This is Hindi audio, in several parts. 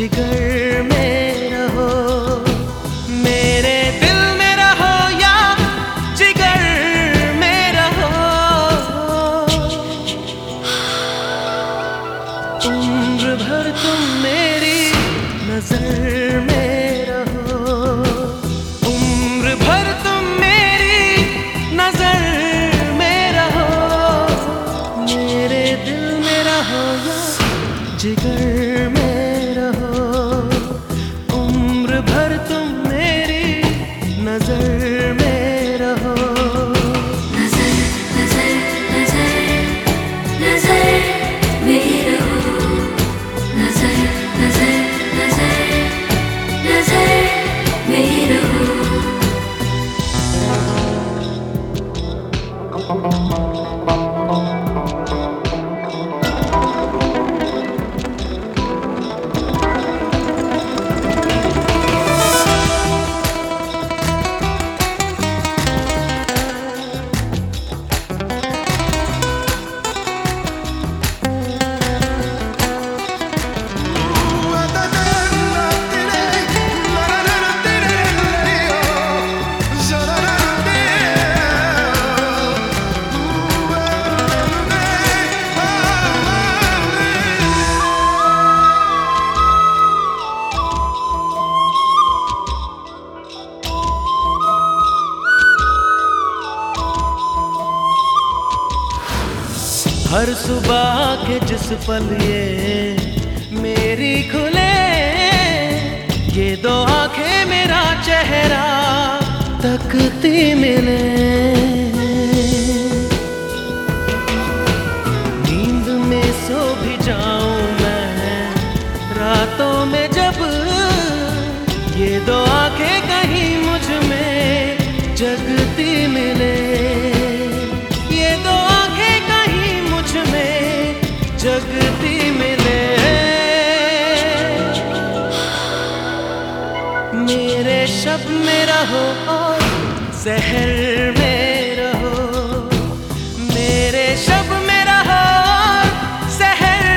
जिगर में नजर हर सुबह के जिस पल ये मेरी खुले, ये दो आँखें मेरा चेहरा तकती मिले। नींद में सो भी जाऊँ मैं, रातों में जब ये दो आँखें कहीं मुझमें जगती मिले। मेरे शब में रहो और जहर में रहो। मेरे शब में रहो जहर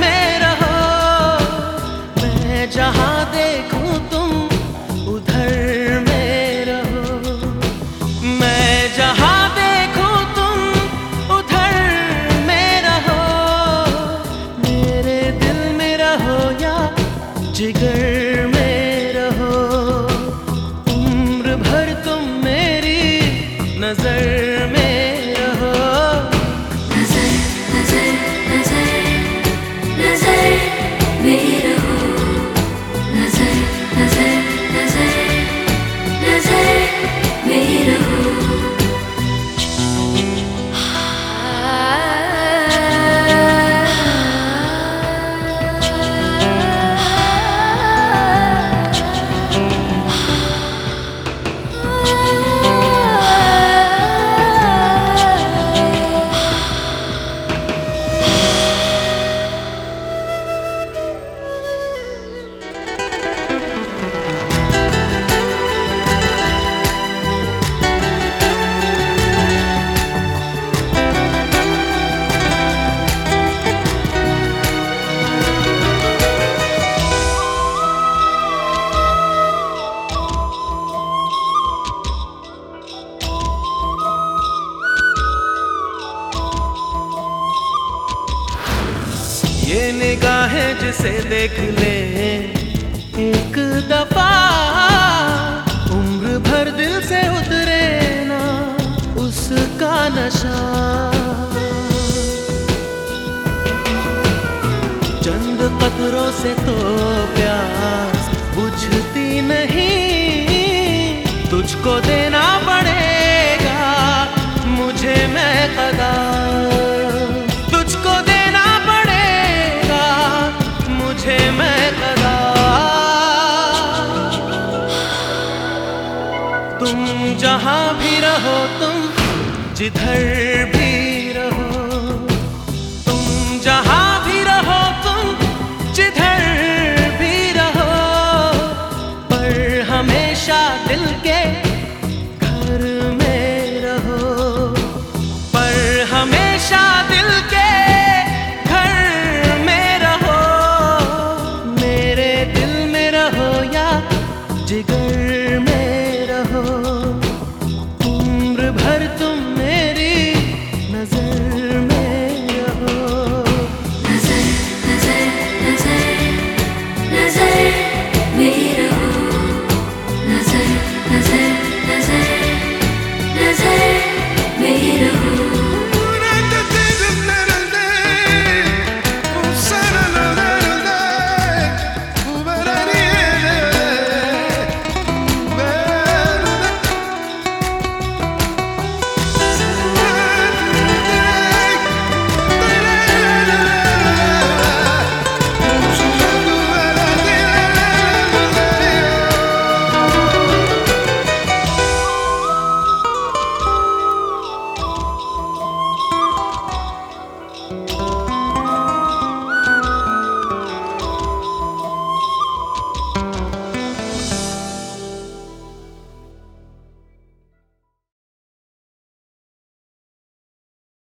में रहो। मैं जहाँ देखूँ तुम, उधर में रहो। मैं जहाँ देखूँ तुम, उधर में रहो। मेरे दिल में रहो या जिगर जिसे देख ले। एक दफ़ा उम्र भर दिल से उतरे ना उसका नशा। चंद पत्थरों से तो प्यास बुझती नहीं, तुझको देना जिधर